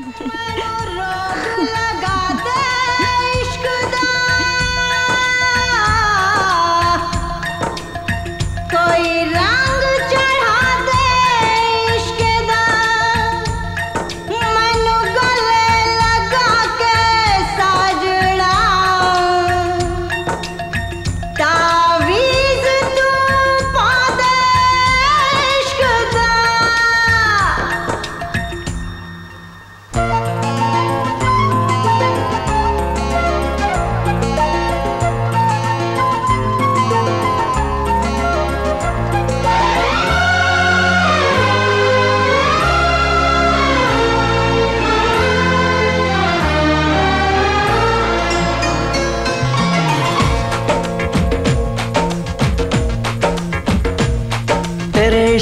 Bye.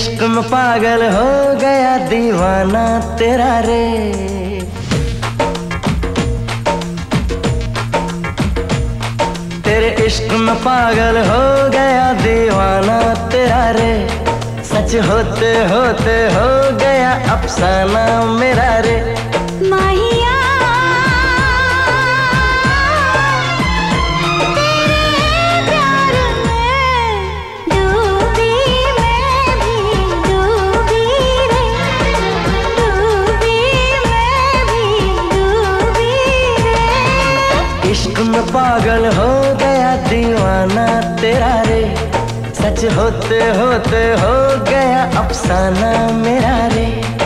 इश्क में पागल हो गया दीवाना तेरा रे। तेरे इश्क में पागल हो गया दीवाना तेरा रे। सच होते होते हो गया अफसाना मेरा रे। पागल हो गया दीवाना तेरा रे। सच होते होते हो गया अफसाना मेरा रे।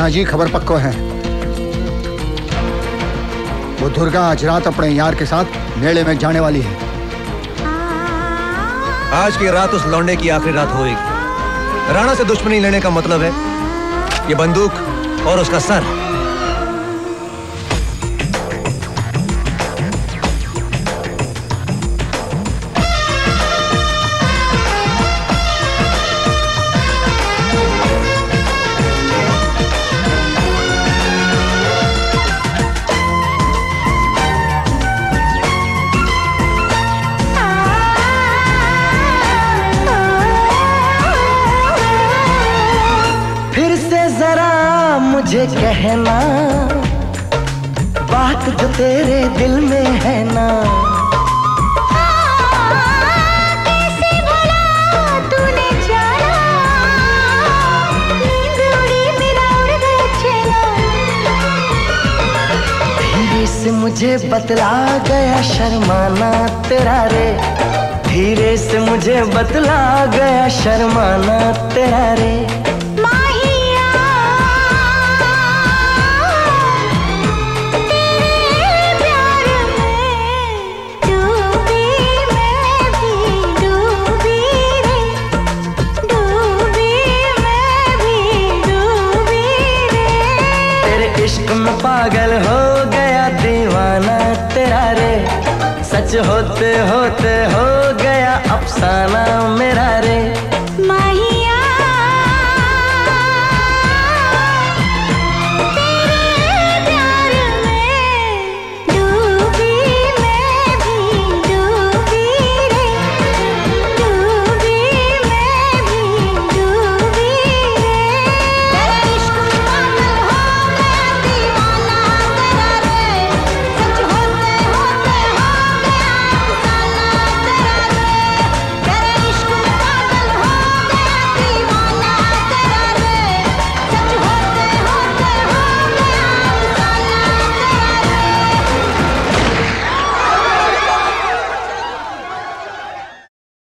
राणा जी, खबर पक्को है। वो दुर्गा आज रात अपने यार के साथ मेले में जाने वाली है। आज की रात उस लौंडे की आखिरी रात होएगी। राणा से दुश्मनी लेने का मतलब है, ये बंदूक और उसका सर। मुझे कहना बात जो तेरे दिल में है ना। कैसे भला तूने जाना नींद उड़ी मेरा उड़ गया चेना धीरे से मुझे बतला गया शर्माना तेरा रे। धीरे से मुझे बतला गया शर्माना तेरा रे। इश्क में पागल हो गया दीवाना तेरा रे। सच होते होते हो